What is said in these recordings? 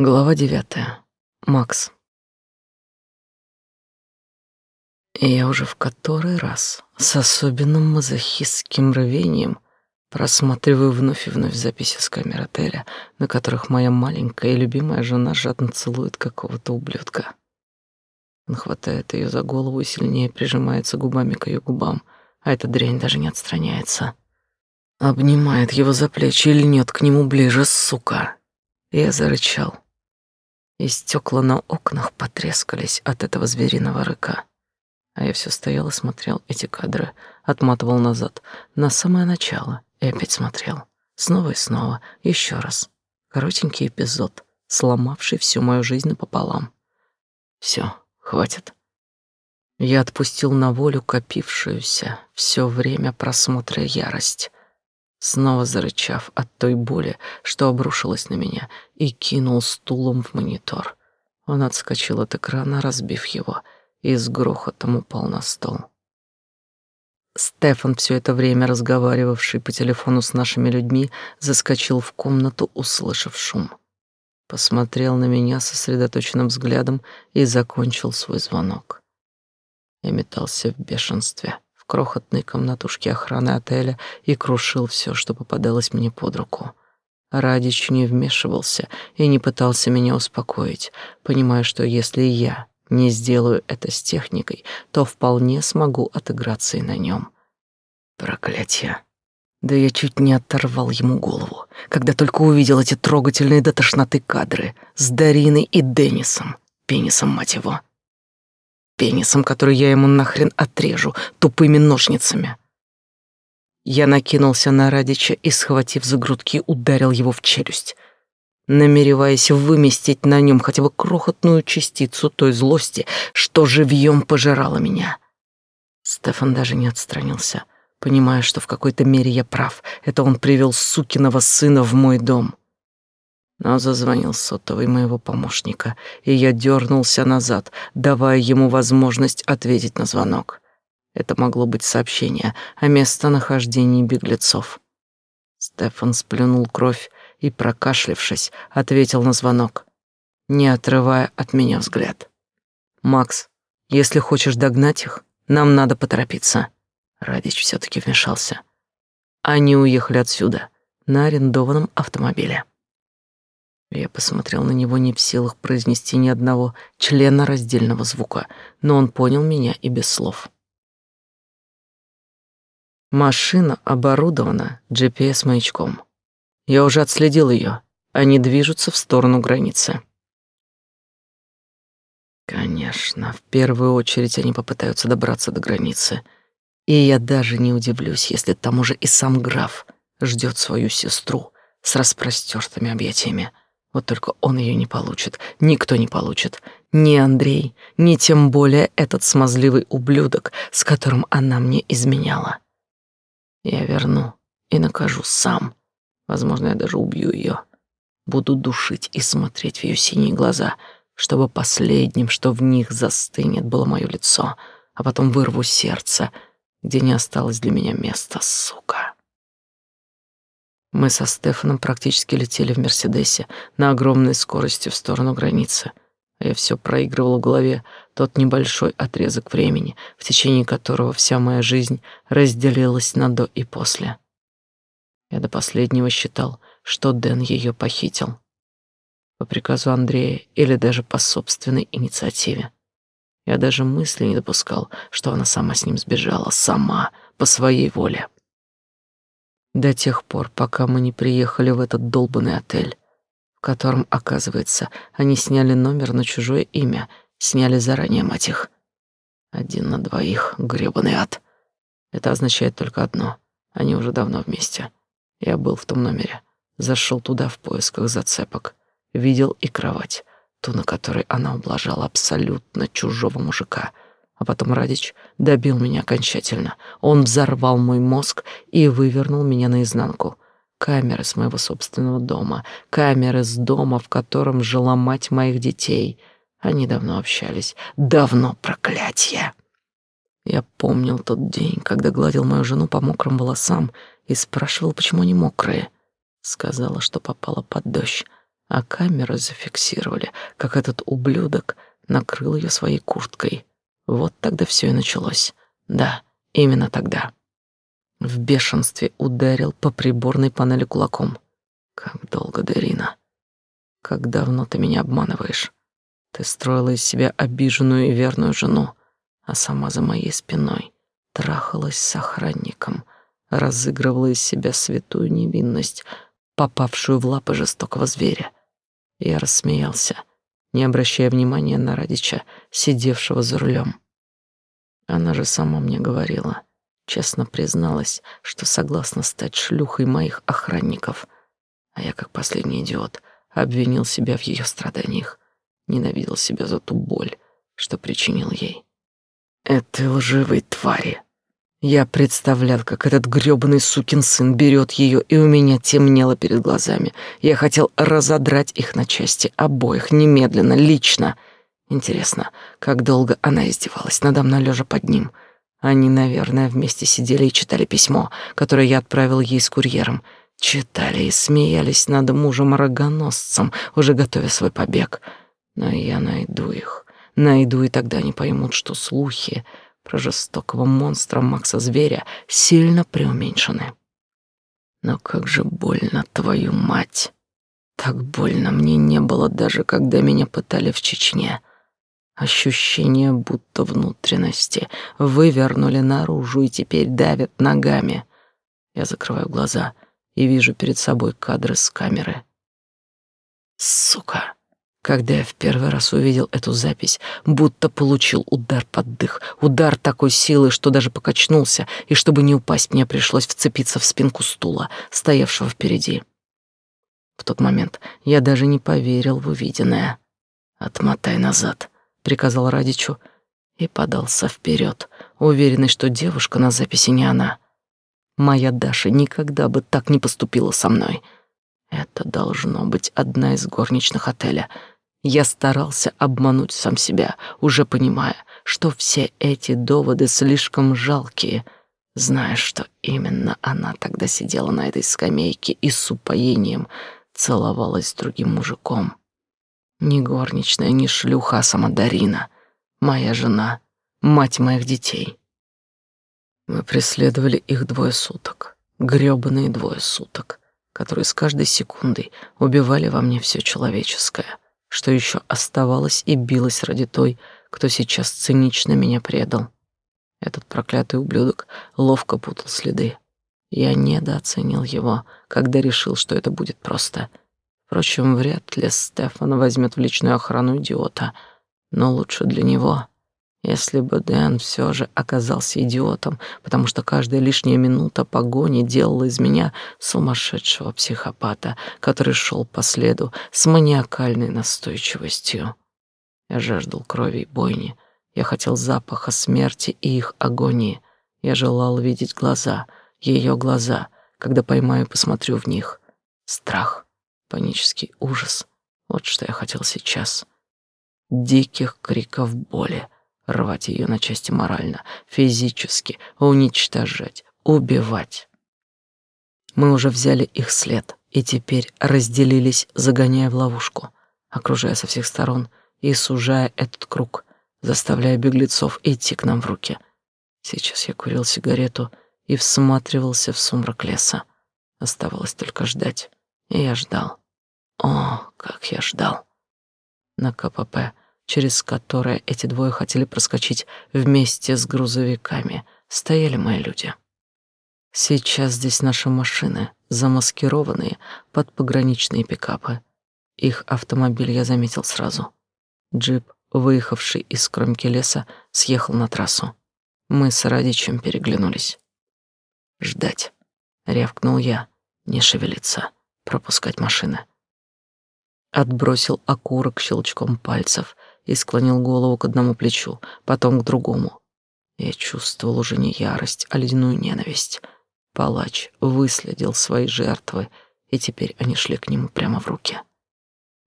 Глава девятая. Макс. И я уже в который раз с особенным мазохистским рвением просматриваю вновь и вновь записи с камер отеля, на которых моя маленькая и любимая жена жадно целует какого-то ублюдка. Он хватает ее за голову и сильнее прижимается губами к ее губам, а эта дрянь даже не отстраняется. Обнимает его за плечи и льнет к нему ближе, сука. Я зарычал и стекла на окнах потрескались от этого звериного рыка. А я все стоял и смотрел эти кадры, отматывал назад, на самое начало, и опять смотрел. Снова и снова, еще раз. Коротенький эпизод, сломавший всю мою жизнь напополам. Все, хватит. Я отпустил на волю копившуюся все время просмотра ярость снова зарычав от той боли, что обрушилась на меня, и кинул стулом в монитор. Он отскочил от экрана, разбив его, и с грохотом упал на стол. Стефан, все это время разговаривавший по телефону с нашими людьми, заскочил в комнату, услышав шум. Посмотрел на меня сосредоточенным взглядом и закончил свой звонок. Я метался в бешенстве крохотной комнатушке охраны отеля и крушил все, что попадалось мне под руку. Радич не вмешивался и не пытался меня успокоить, понимая, что если я не сделаю это с техникой, то вполне смогу отыграться и на нем. Проклятие. Да я чуть не оторвал ему голову, когда только увидел эти трогательные до тошноты кадры с Дариной и Деннисом, пенисом мать его пенисом, который я ему нахрен отрежу тупыми ножницами. Я накинулся на Радича и, схватив за грудки, ударил его в челюсть, намереваясь выместить на нем хотя бы крохотную частицу той злости, что живьем пожирала меня. Стефан даже не отстранился, понимая, что в какой-то мере я прав. Это он привел сукиного сына в мой дом. Но зазвонил сотовый моего помощника, и я дернулся назад, давая ему возможность ответить на звонок. Это могло быть сообщение о местонахождении беглецов. Стефан сплюнул кровь и, прокашлявшись, ответил на звонок, не отрывая от меня взгляд. «Макс, если хочешь догнать их, нам надо поторопиться». Радич все таки вмешался. Они уехали отсюда на арендованном автомобиле. Я посмотрел на него не в силах произнести ни одного члена раздельного звука, но он понял меня и без слов. Машина оборудована GPS-маячком. Я уже отследил ее. Они движутся в сторону границы. Конечно, в первую очередь они попытаются добраться до границы. И я даже не удивлюсь, если там уже и сам граф ждет свою сестру с распростертыми объятиями. Вот только он ее не получит, никто не получит. Ни Андрей, ни тем более этот смазливый ублюдок, с которым она мне изменяла. Я верну и накажу сам. Возможно, я даже убью ее. Буду душить и смотреть в ее синие глаза, чтобы последним, что в них застынет, было мое лицо, а потом вырву сердце, где не осталось для меня места, сука. Мы со Стефаном практически летели в Мерседесе на огромной скорости в сторону границы. Я все проигрывал в голове тот небольшой отрезок времени, в течение которого вся моя жизнь разделилась на до и после. Я до последнего считал, что Дэн ее похитил. По приказу Андрея или даже по собственной инициативе. Я даже мысли не допускал, что она сама с ним сбежала, сама, по своей воле до тех пор, пока мы не приехали в этот долбанный отель, в котором, оказывается, они сняли номер на чужое имя, сняли заранее, мать их. Один на двоих, грёбаный ад. Это означает только одно — они уже давно вместе. Я был в том номере, зашел туда в поисках зацепок, видел и кровать, ту, на которой она ублажала абсолютно чужого мужика — а потом Радич добил меня окончательно. Он взорвал мой мозг и вывернул меня наизнанку. Камеры с моего собственного дома, камеры с дома, в котором жила мать моих детей. Они давно общались. Давно, проклятие! Я помнил тот день, когда гладил мою жену по мокрым волосам и спрашивал, почему они мокрые. Сказала, что попала под дождь. а камеры зафиксировали, как этот ублюдок накрыл ее своей курткой. Вот тогда все и началось. Да, именно тогда. В бешенстве ударил по приборной панели кулаком. Как долго, Дарина? Как давно ты меня обманываешь? Ты строила из себя обиженную и верную жену, а сама за моей спиной трахалась с охранником, разыгрывала из себя святую невинность, попавшую в лапы жестокого зверя. Я рассмеялся, не обращая внимания на Радича, сидевшего за рулем. Она же сама мне говорила, честно призналась, что согласна стать шлюхой моих охранников, а я, как последний идиот, обвинил себя в ее страданиях, ненавидел себя за ту боль, что причинил ей. Этой лживой твари. Я представлял, как этот грёбаный сукин сын берет ее, и у меня темнело перед глазами. Я хотел разодрать их на части, обоих, немедленно, лично. Интересно, как долго она издевалась надо мной, лежа под ним. Они, наверное, вместе сидели и читали письмо, которое я отправил ей с курьером. Читали и смеялись над мужем-рогоносцем, уже готовя свой побег. Но я найду их. Найду, и тогда они поймут, что слухи про жестокого монстра Макса-зверя сильно преуменьшены. Но как же больно, твою мать! Так больно мне не было даже, когда меня пытали в Чечне. Ощущение, будто внутренности вывернули наружу и теперь давят ногами. Я закрываю глаза и вижу перед собой кадры с камеры. Сука! Когда я в первый раз увидел эту запись, будто получил удар под дых, удар такой силы, что даже покачнулся, и чтобы не упасть, мне пришлось вцепиться в спинку стула, стоявшего впереди. В тот момент я даже не поверил в увиденное. «Отмотай назад», — приказал Радичу, и подался вперед, уверенный, что девушка на записи не она. Моя Даша никогда бы так не поступила со мной — это должно быть одна из горничных отеля. Я старался обмануть сам себя, уже понимая, что все эти доводы слишком жалкие, зная, что именно она тогда сидела на этой скамейке и с упоением целовалась с другим мужиком. Не горничная, не шлюха, а сама Дарина, моя жена, мать моих детей. Мы преследовали их двое суток, грёбаные двое суток которые с каждой секундой убивали во мне все человеческое, что еще оставалось и билось ради той, кто сейчас цинично меня предал. Этот проклятый ублюдок ловко путал следы. Я недооценил его, когда решил, что это будет просто. Впрочем, вряд ли Стефана возьмет в личную охрану идиота, но лучше для него если бы Дэн все же оказался идиотом, потому что каждая лишняя минута погони делала из меня сумасшедшего психопата, который шел по следу с маниакальной настойчивостью. Я жаждал крови и бойни. Я хотел запаха смерти и их агонии. Я желал видеть глаза, ее глаза, когда поймаю и посмотрю в них. Страх, панический ужас. Вот что я хотел сейчас. Диких криков боли рвать ее на части морально, физически, уничтожать, убивать. Мы уже взяли их след и теперь разделились, загоняя в ловушку, окружая со всех сторон и сужая этот круг, заставляя беглецов идти к нам в руки. Сейчас я курил сигарету и всматривался в сумрак леса. Оставалось только ждать, и я ждал. О, как я ждал. На КПП через которое эти двое хотели проскочить вместе с грузовиками, стояли мои люди. Сейчас здесь наши машины, замаскированные под пограничные пикапы. Их автомобиль я заметил сразу. Джип, выехавший из кромки леса, съехал на трассу. Мы с Радичем переглянулись. «Ждать», — рявкнул я, — «не шевелиться, пропускать машины». Отбросил окурок щелчком пальцев — и склонил голову к одному плечу, потом к другому. Я чувствовал уже не ярость, а ледяную ненависть. Палач выследил свои жертвы, и теперь они шли к нему прямо в руки.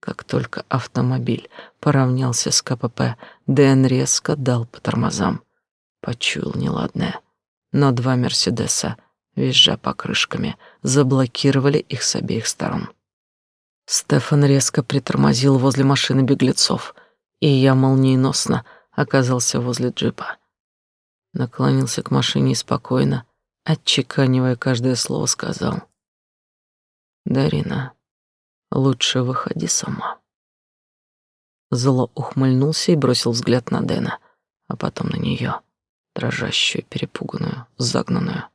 Как только автомобиль поравнялся с КПП, Дэн резко дал по тормозам. Почуял неладное. Но два «Мерседеса», визжа покрышками, заблокировали их с обеих сторон. Стефан резко притормозил возле машины беглецов, и я молниеносно оказался возле джипа. Наклонился к машине и спокойно, отчеканивая каждое слово, сказал. «Дарина, лучше выходи сама». Зло ухмыльнулся и бросил взгляд на Дэна, а потом на нее, дрожащую, перепуганную, загнанную.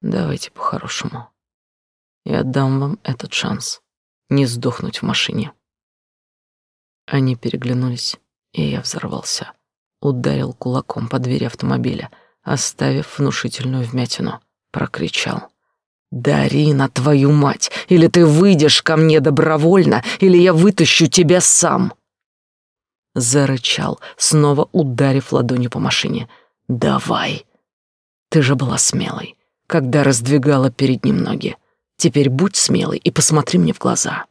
Давайте по-хорошему. Я отдам вам этот шанс не сдохнуть в машине. Они переглянулись, и я взорвался. Ударил кулаком по двери автомобиля, оставив внушительную вмятину. Прокричал. «Дарина, твою мать! Или ты выйдешь ко мне добровольно, или я вытащу тебя сам!» Зарычал, снова ударив ладонью по машине. «Давай! Ты же была смелой когда раздвигала перед ним ноги. Теперь будь смелый и посмотри мне в глаза.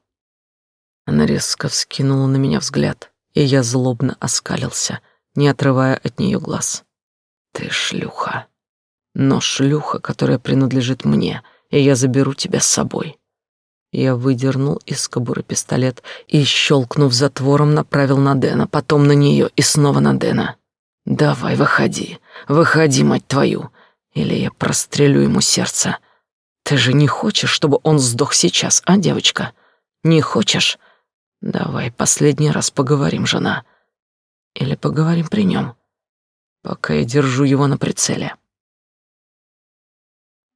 Она резко вскинула на меня взгляд, и я злобно оскалился, не отрывая от нее глаз. Ты шлюха. Но шлюха, которая принадлежит мне, и я заберу тебя с собой. Я выдернул из кобуры пистолет и, щелкнув затвором, направил на Дэна, потом на нее и снова на Дэна. «Давай, выходи, выходи, мать твою, или я прострелю ему сердце. Ты же не хочешь, чтобы он сдох сейчас, а, девочка? Не хочешь? Давай последний раз поговорим, жена. Или поговорим при нем, пока я держу его на прицеле.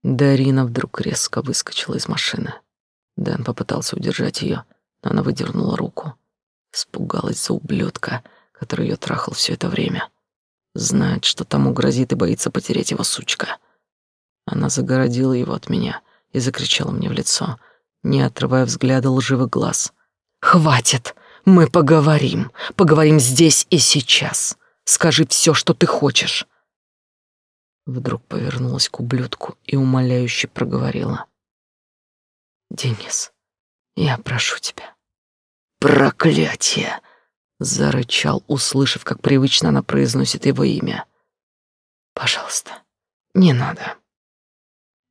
Дарина вдруг резко выскочила из машины. Дэн попытался удержать ее, но она выдернула руку. Испугалась за ублюдка, который ее трахал все это время. Знает, что тому грозит и боится потерять его сучка. Она загородила его от меня и закричала мне в лицо, не отрывая взгляда лживых глаз. «Хватит! Мы поговорим! Поговорим здесь и сейчас! Скажи все, что ты хочешь!» Вдруг повернулась к ублюдку и умоляюще проговорила. «Денис, я прошу тебя». «Проклятие!» Зарычал, услышав, как привычно она произносит его имя. «Пожалуйста, не надо».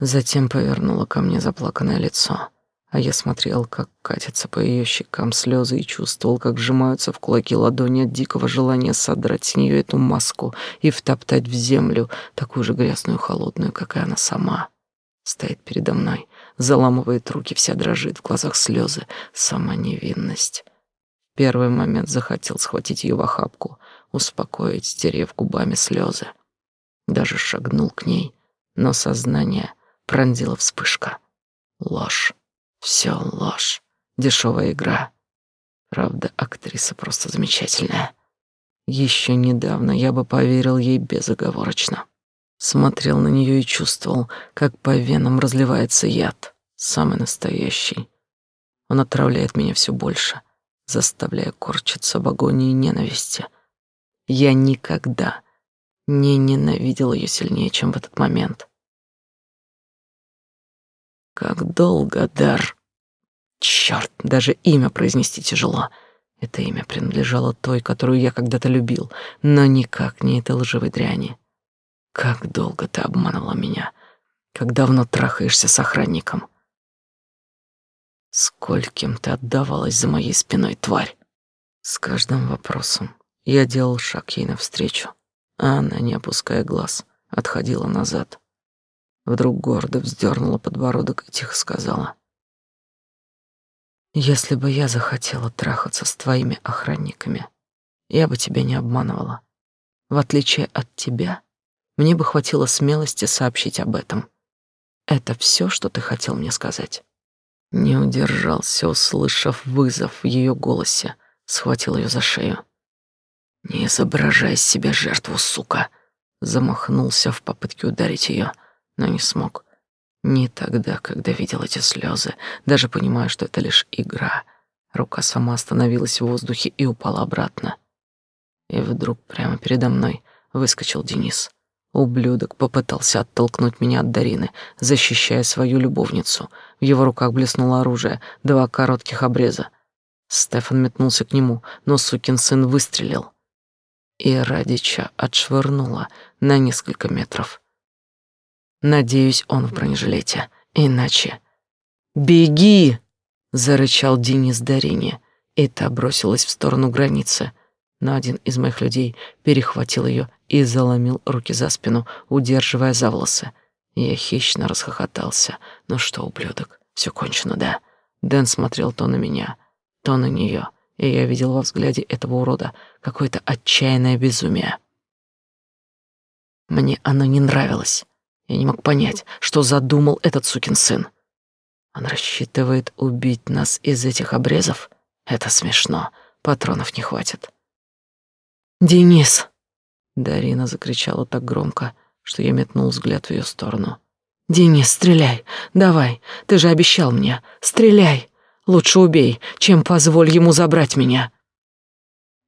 Затем повернула ко мне заплаканное лицо, а я смотрел, как катятся по ее щекам слезы и чувствовал, как сжимаются в кулаки ладони от дикого желания содрать с нее эту маску и втоптать в землю, такую же грязную холодную, как и она сама. Стоит передо мной, заламывает руки, вся дрожит, в глазах слезы, сама невинность первый момент захотел схватить ее в охапку, успокоить, стерев губами слезы. Даже шагнул к ней, но сознание пронзила вспышка. Ложь. Все ложь. Дешевая игра. Правда, актриса просто замечательная. Еще недавно я бы поверил ей безоговорочно. Смотрел на нее и чувствовал, как по венам разливается яд, самый настоящий. Он отравляет меня все больше, заставляя корчиться в агонии ненависти. Я никогда не ненавидел ее сильнее, чем в этот момент. Как долго, Дар? Черт, даже имя произнести тяжело. Это имя принадлежало той, которую я когда-то любил, но никак не этой лживой дряни. Как долго ты обманывала меня? Как давно трахаешься с охранником? Скольким ты отдавалась за моей спиной, тварь? С каждым вопросом я делал шаг ей навстречу, а она, не опуская глаз, отходила назад. Вдруг гордо вздернула подбородок и тихо сказала. «Если бы я захотела трахаться с твоими охранниками, я бы тебя не обманывала. В отличие от тебя, мне бы хватило смелости сообщить об этом. Это все, что ты хотел мне сказать?» Не удержался, услышав вызов в ее голосе, схватил ее за шею. «Не изображай из себя жертву, сука!» Замахнулся в попытке ударить ее, но не смог. Не тогда, когда видел эти слезы, даже понимая, что это лишь игра. Рука сама остановилась в воздухе и упала обратно. И вдруг прямо передо мной выскочил Денис. Ублюдок попытался оттолкнуть меня от Дарины, защищая свою любовницу. В его руках блеснуло оружие, два коротких обреза. Стефан метнулся к нему, но сукин сын выстрелил. И Радича отшвырнула на несколько метров. Надеюсь, он в бронежилете, иначе... «Беги!» — зарычал Денис Дарине, и та бросилась в сторону границы. Но один из моих людей перехватил ее и заломил руки за спину, удерживая за волосы. Я хищно расхохотался. «Ну что, ублюдок, все кончено, да?» Дэн смотрел то на меня, то на нее, и я видел во взгляде этого урода какое-то отчаянное безумие. Мне оно не нравилось. Я не мог понять, что задумал этот сукин сын. Он рассчитывает убить нас из этих обрезов? Это смешно. Патронов не хватит. «Денис!» Дарина закричала так громко, что я метнул взгляд в ее сторону. «Денис, стреляй! Давай! Ты же обещал мне! Стреляй! Лучше убей, чем позволь ему забрать меня!»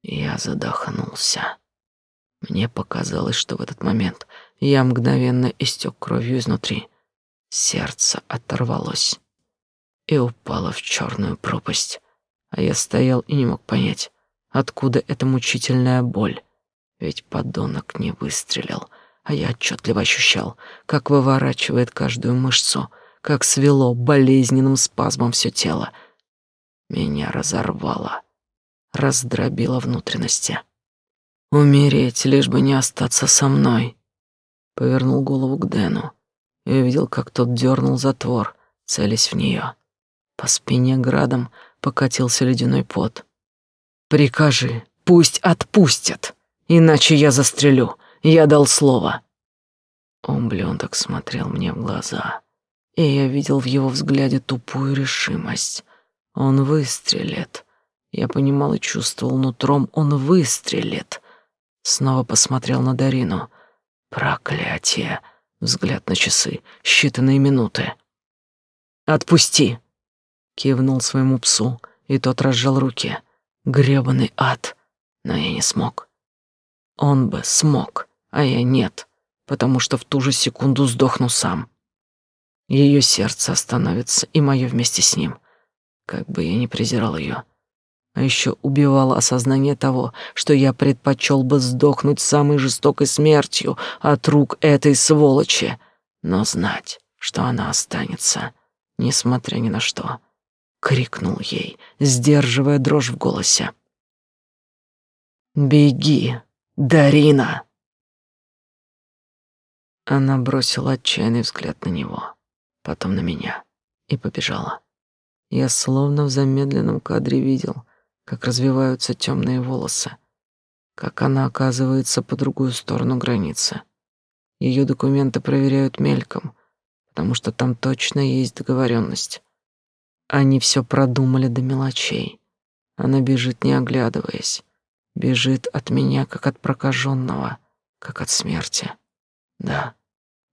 Я задохнулся. Мне показалось, что в этот момент я мгновенно истек кровью изнутри. Сердце оторвалось и упало в черную пропасть, а я стоял и не мог понять, откуда эта мучительная боль. Ведь подонок не выстрелил, а я отчетливо ощущал, как выворачивает каждую мышцу, как свело болезненным спазмом все тело. Меня разорвало, раздробило внутренности. Умереть, лишь бы не остаться со мной. Повернул голову к Дэну и увидел, как тот дернул затвор, целясь в нее. По спине градом покатился ледяной пот. «Прикажи, пусть отпустят, иначе я застрелю. Я дал слово». Омблёнток смотрел мне в глаза, и я видел в его взгляде тупую решимость. Он выстрелит. Я понимал и чувствовал нутром, он выстрелит. Снова посмотрел на Дарину. Проклятие. Взгляд на часы. Считанные минуты. «Отпусти!» Кивнул своему псу, и тот разжал руки. Гребаный ад. Но я не смог. Он бы смог, а я нет, потому что в ту же секунду сдохну сам. Ее сердце остановится, и мое вместе с ним. Как бы я ни презирал ее, а еще убивало осознание того, что я предпочел бы сдохнуть самой жестокой смертью от рук этой сволочи, но знать, что она останется, несмотря ни на что, крикнул ей, сдерживая дрожь в голосе. «Беги, Дарина!» Она бросила отчаянный взгляд на него, потом на меня и побежала. Я словно в замедленном кадре видел, как развиваются темные волосы, как она оказывается по другую сторону границы. Ее документы проверяют мельком, потому что там точно есть договоренность. Они все продумали до мелочей. Она бежит, не оглядываясь. Бежит от меня, как от прокаженного, как от смерти. Да,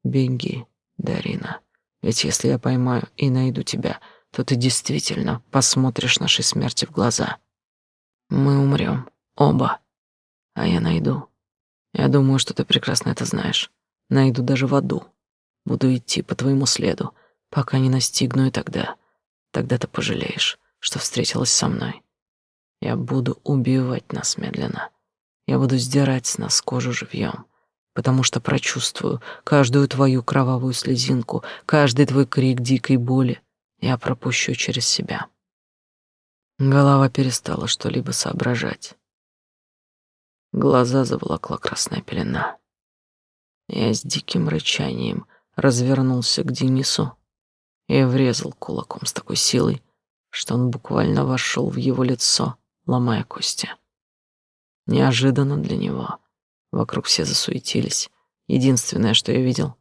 беги, Дарина. Ведь если я поймаю и найду тебя, то ты действительно посмотришь нашей смерти в глаза. Мы умрем. Оба. А я найду. Я думаю, что ты прекрасно это знаешь. Найду даже в аду. Буду идти по твоему следу, пока не настигну, и тогда... Тогда ты пожалеешь, что встретилась со мной. Я буду убивать нас медленно. Я буду сдирать с нас кожу живьем, потому что прочувствую каждую твою кровавую слезинку, каждый твой крик дикой боли я пропущу через себя. Голова перестала что-либо соображать. Глаза заволокла красная пелена. Я с диким рычанием развернулся к Денису и врезал кулаком с такой силой, что он буквально вошел в его лицо, ломая кости. Неожиданно для него. Вокруг все засуетились. Единственное, что я видел,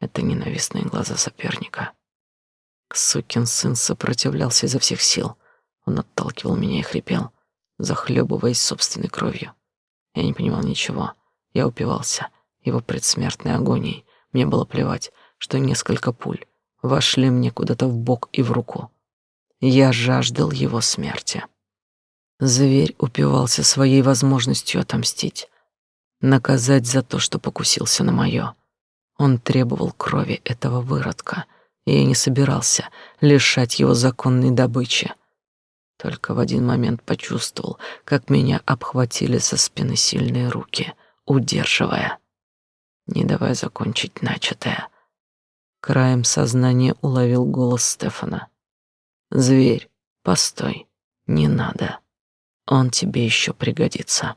это ненавистные глаза соперника. Сукин сын сопротивлялся изо всех сил — он отталкивал меня и хрипел, захлебываясь собственной кровью. Я не понимал ничего. Я упивался его предсмертной агонией. Мне было плевать, что несколько пуль вошли мне куда-то в бок и в руку. Я жаждал его смерти. Зверь упивался своей возможностью отомстить, наказать за то, что покусился на мое. Он требовал крови этого выродка, и я не собирался лишать его законной добычи. Только в один момент почувствовал, как меня обхватили со спины сильные руки, удерживая, не давая закончить начатое. Краем сознания уловил голос Стефана. Зверь, постой, не надо. Он тебе еще пригодится.